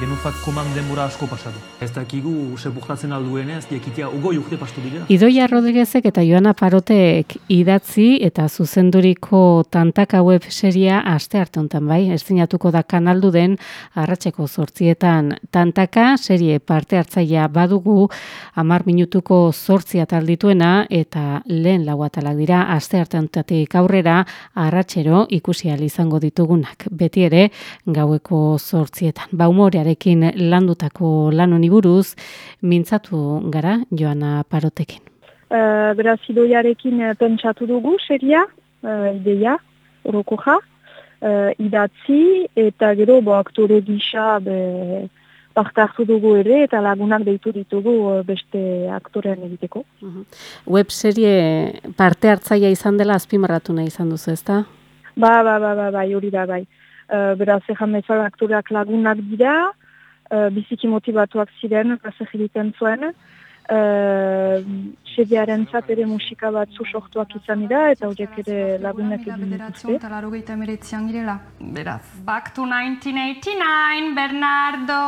genufak koman denbora asko pasatu. Ez dakigu sepultatzen alduenez, diakitea ugoi urte pastu dira. Idoia Rodriguezek eta Joana Parotek idatzi eta zuzenduriko tantaka web seria aste arte hontan bai, eszinatuko da kanaldu den arratseko zortzietan tantaka serie parte hartzailea badugu amar minutuko zortzia taldituena eta lehen lau atalak dira aste arte hontatik aurrera arratsero ikusi izango ditugunak. Beti ere gaueko zortzietan. Ba humorearekin landutako lan honi buruz mintzatu gara Joana Parotekin. Uh, beraz, idoiarekin uh, pentsatu dugu, seria, uh, ideia, oroko ja, uh, idatzi, eta gero, bo, aktore gisa, be, parte hartu dugu ere, eta lagunak deitu ditugu beste aktorean egiteko. Uh Web serie parte hartzaia izan dela azpimarratu nahi izan duzu, ezta? Ba, ba, ba, ba, bai, hori da, bai. Uh, beraz, ejan bezala aktoreak lagunak dira, uh, biziki motivatuak ziren, gazek egiten zuen, uh, sediaren ere musika batzu sortuak izan dira, eta horiek ere lagunak egin dituzte. Eta laro gaita emeretzian girela. Beraz. Back to 1989, Bernardo!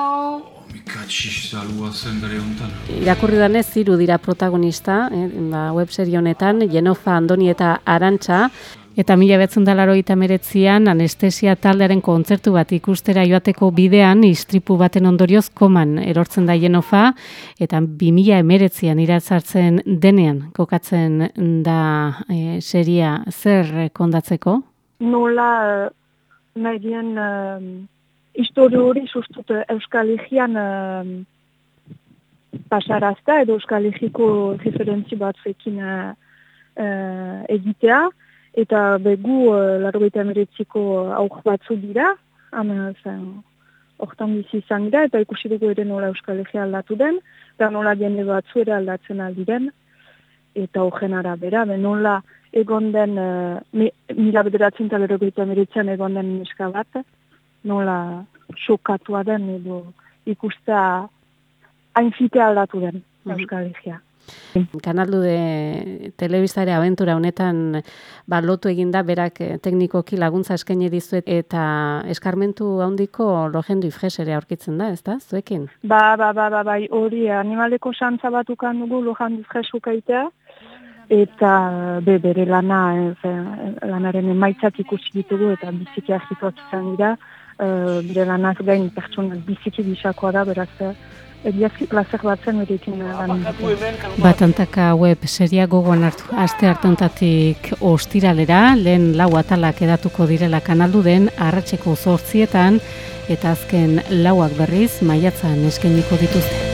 Mikatxiz zalua zen bere honetan. Irakurri danez, ziru dira protagonista, eh, ba, webserie honetan, Jenofa, Andoni eta Arantxa, Eta mila betzen dalaro meretzian, anestesia taldearen kontzertu bat ikustera joateko bidean, istripu baten ondorioz koman erortzen da jenofa, eta bi mila emeretzian iratzartzen denean, kokatzen da e, seria zer kondatzeko? Nola, nahi dien, uh, hori sustut Euskal Higian uh, pasarazta, edo Euskal Higiko referentzi bat fekin uh, egitea, eta begu uh, eh, largoita emeretziko auk batzu dira, hortan bizi izan dira, eta ikusi dugu ere nola Euskal Egia aldatu den, eta nola jende batzu ere aldatzen aldiren, eta horren arabera, be nola egon den, uh, mila bederatzen eta largoita emeretzean egon den neska bat, nola xokatua den, edo ikusta hain aldatu den mhm. Euskal Egia. Kanaldu de telebizare aventura honetan balotu eginda berak eh, teknikoki laguntza eskaini dizuet eta eskarmentu handiko lojendu ifresere aurkitzen da, ezta? Zuekin? Ba, ba, ba, ba, bai, hori animaleko xantza bat ukan dugu lojendu ifresuka eta be, bere lana, e, lanaren emaitzak ikusi ditugu eta biziki argituak izan dira, e, bere lanak gain pertsonak biziki bisakoa da, beraz, Egiazki plazer batzen erekin lan. Batantaka web seria gogoan hartu. Aste hartontatik ostiralera, lehen lau atalak edatuko direla kanaldu den, arratseko zortzietan, eta azken lauak berriz, maiatzan eskeniko dituzte.